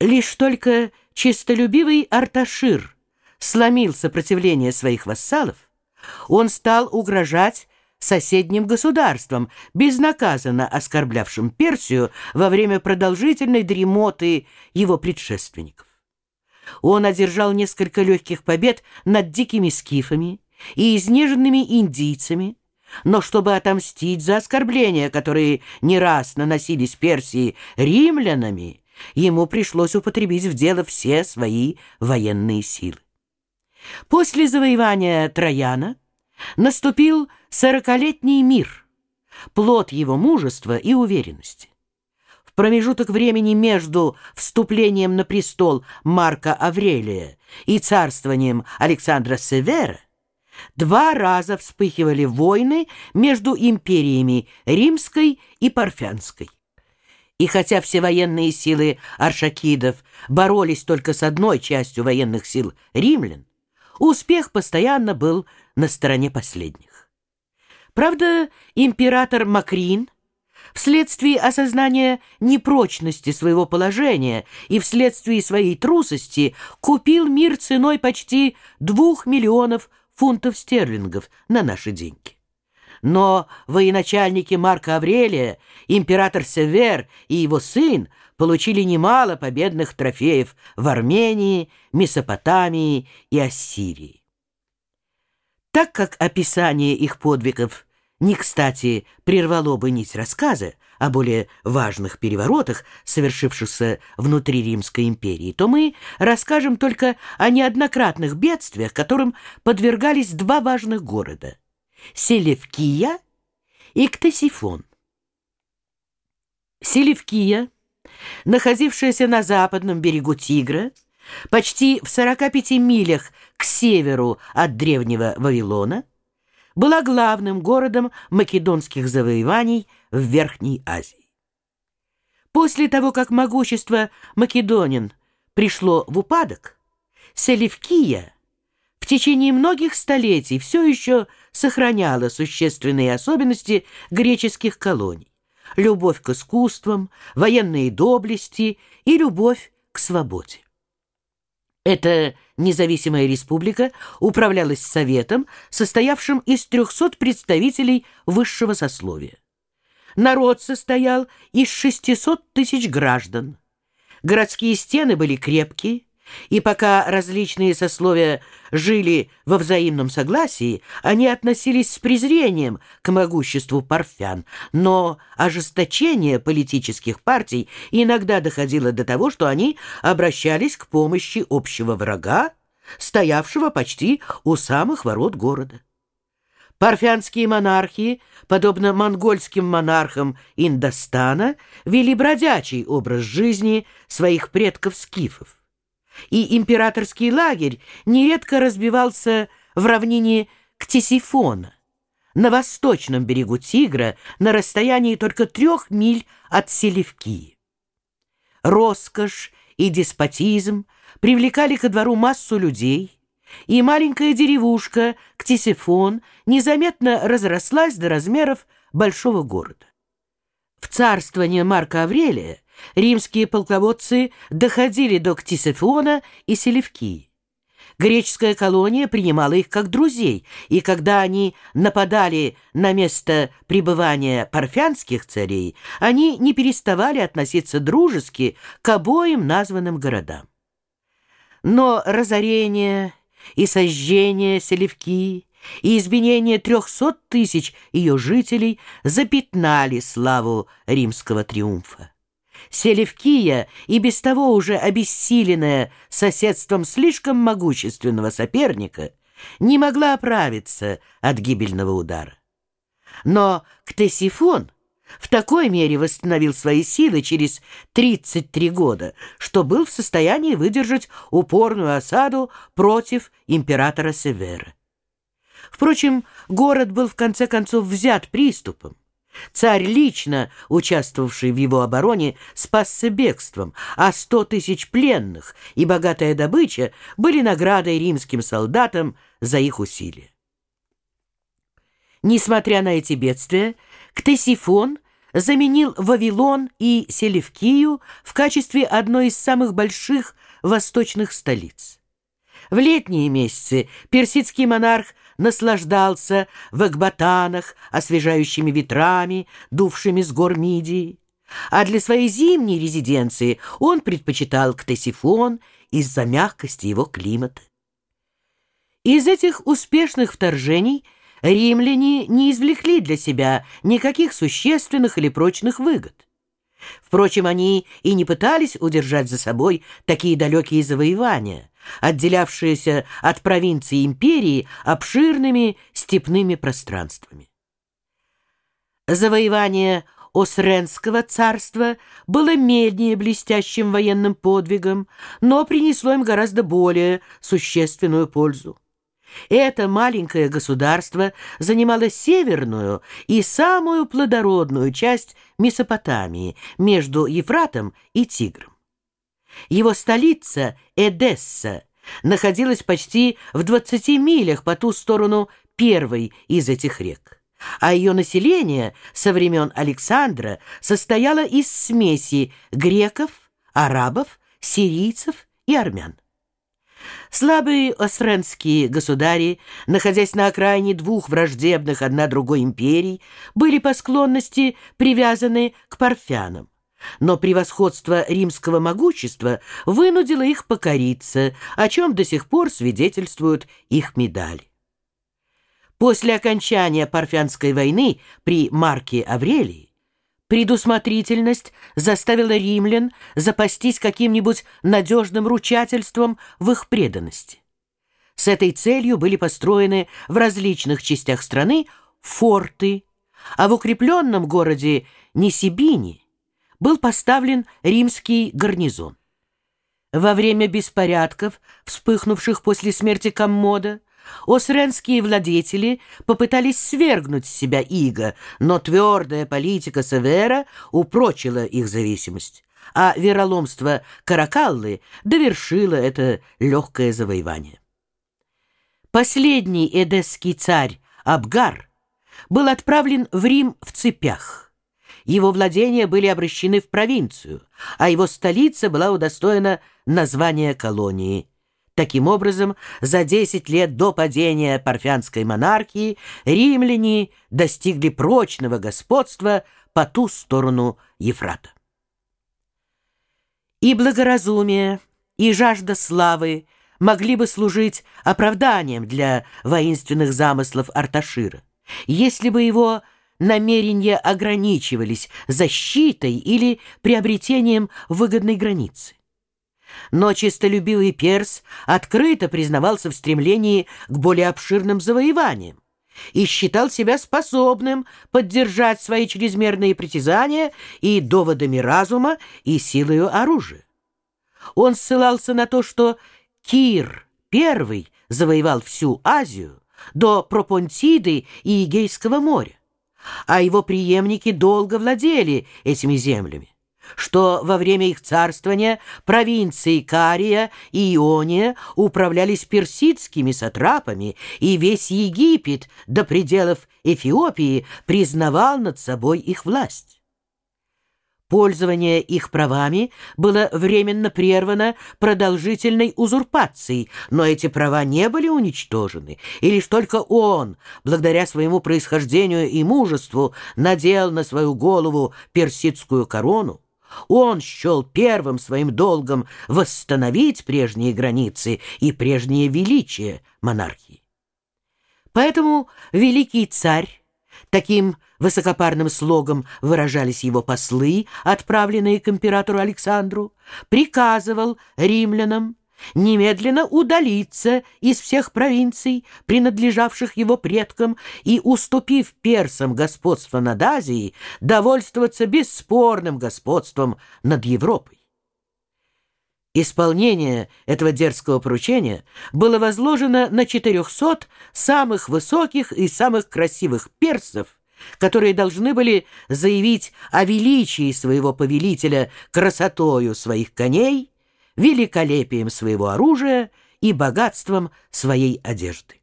Лишь только чистолюбивый Арташир сломил сопротивление своих вассалов, он стал угрожать соседним государствам, безнаказанно оскорблявшим Персию во время продолжительной дремоты его предшественников. Он одержал несколько легких побед над дикими скифами и изнеженными индийцами, но чтобы отомстить за оскорбления, которые не раз наносились Персии римлянами, ему пришлось употребить в дело все свои военные силы. После завоевания Трояна наступил сорокалетний мир, плод его мужества и уверенности. В промежуток времени между вступлением на престол Марка Аврелия и царствованием Александра Севера два раза вспыхивали войны между империями Римской и Парфянской. И хотя все военные силы аршакидов боролись только с одной частью военных сил римлян, успех постоянно был на стороне последних. Правда, император Макрин вследствие осознания непрочности своего положения и вследствие своей трусости купил мир ценой почти двух миллионов фунтов стерлингов на наши деньги. Но военачальники Марка Аврелия, император Север и его сын получили немало победных трофеев в Армении, Месопотамии и Ассирии. Так как описание их подвигов не кстати прервало бы нить рассказа о более важных переворотах, совершившихся внутри Римской империи, то мы расскажем только о неоднократных бедствиях, которым подвергались два важных города – Селевкия и Ктесифон. Селевкия, находившаяся на западном берегу Тигра, почти в 45 милях к северу от древнего Вавилона, была главным городом македонских завоеваний в Верхней Азии. После того, как могущество македонин пришло в упадок, Селевкия в течение многих столетий все еще сохраняла существенные особенности греческих колоний – любовь к искусствам, военные доблести и любовь к свободе. Эта независимая республика управлялась советом, состоявшим из 300 представителей высшего сословия. Народ состоял из 600 тысяч граждан. Городские стены были крепкие, и пока различные сословия жили во взаимном согласии, они относились с презрением к могуществу парфян, но ожесточение политических партий иногда доходило до того, что они обращались к помощи общего врага, стоявшего почти у самых ворот города. Парфянские монархии, подобно монгольским монархам Индостана, вели бродячий образ жизни своих предков-скифов и императорский лагерь нередко разбивался в равнине Ктесифона, на восточном берегу Тигра, на расстоянии только трех миль от Селевки. Роскошь и деспотизм привлекали ко двору массу людей, и маленькая деревушка Ктесифон незаметно разрослась до размеров большого города. В царствование Марка Аврелия римские полководцы доходили до Ктисифона и Селевкии. Греческая колония принимала их как друзей, и когда они нападали на место пребывания парфянских царей, они не переставали относиться дружески к обоим названным городам. Но разорение и сожжение Селевкии и избиение трехсот тысяч ее жителей запятнали славу римского триумфа. Селевкия, и без того уже обессиленная соседством слишком могущественного соперника, не могла оправиться от гибельного удара. Но Ктесифон в такой мере восстановил свои силы через 33 года, что был в состоянии выдержать упорную осаду против императора Севера. Впрочем, город был в конце концов взят приступом. Царь, лично участвовавший в его обороне, спасся бегством, а сто тысяч пленных и богатая добыча были наградой римским солдатам за их усилия. Несмотря на эти бедствия, Ктесифон заменил Вавилон и Селевкию в качестве одной из самых больших восточных столиц. В летние месяцы персидский монарх наслаждался в Экбатанах освежающими ветрами, дувшими с гор Мидии, а для своей зимней резиденции он предпочитал Ктесифон из-за мягкости его климата. Из этих успешных вторжений римляне не извлекли для себя никаких существенных или прочных выгод. Впрочем, они и не пытались удержать за собой такие далекие завоевания, отделявшиеся от провинции империи обширными степными пространствами. Завоевание Осренского царства было менее блестящим военным подвигом, но принесло им гораздо более существенную пользу. Это маленькое государство занимало северную и самую плодородную часть Месопотамии между Ефратом и Тигром. Его столица, Эдесса, находилась почти в 20 милях по ту сторону первой из этих рек, а ее население со времен Александра состояло из смеси греков, арабов, сирийцев и армян. Слабые осренские государи, находясь на окраине двух враждебных одна другой империй, были по склонности привязаны к парфянам. Но превосходство римского могущества вынудило их покориться, о чем до сих пор свидетельствуют их медали. После окончания Парфянской войны при Марке Аврелии Предусмотрительность заставила римлян запастись каким-нибудь надежным ручательством в их преданности. С этой целью были построены в различных частях страны форты, а в укрепленном городе Несибини был поставлен римский гарнизон. Во время беспорядков, вспыхнувших после смерти Коммода, Осренские владетели попытались свергнуть с себя иго, но твердая политика Севера упрочила их зависимость, а вероломство Каракаллы довершило это легкое завоевание. Последний эдесский царь Абгар был отправлен в Рим в цепях. Его владения были обращены в провинцию, а его столица была удостоена названия колонии – Таким образом, за 10 лет до падения парфянской монархии римляне достигли прочного господства по ту сторону Ефрата. И благоразумие, и жажда славы могли бы служить оправданием для воинственных замыслов Арташира, если бы его намерения ограничивались защитой или приобретением выгодной границы. Но чистолюбивый перс открыто признавался в стремлении к более обширным завоеваниям и считал себя способным поддержать свои чрезмерные притязания и доводами разума, и силою оружия. Он ссылался на то, что Кир I завоевал всю Азию до Пропонтиды и Эгейского моря, а его преемники долго владели этими землями что во время их царствования провинции Кария и Иония управлялись персидскими сатрапами, и весь Египет до пределов Эфиопии признавал над собой их власть. Пользование их правами было временно прервано продолжительной узурпацией, но эти права не были уничтожены, и лишь только он, благодаря своему происхождению и мужеству, надел на свою голову персидскую корону. Он счел первым своим долгом восстановить прежние границы и прежнее величие монархии. Поэтому великий царь, таким высокопарным слогом выражались его послы, отправленные к императору Александру, приказывал римлянам немедленно удалиться из всех провинций, принадлежавших его предкам, и, уступив персам господство над Азией, довольствоваться бесспорным господством над Европой. Исполнение этого дерзкого поручения было возложено на 400 самых высоких и самых красивых персов, которые должны были заявить о величии своего повелителя красотою своих коней, великолепием своего оружия и богатством своей одежды.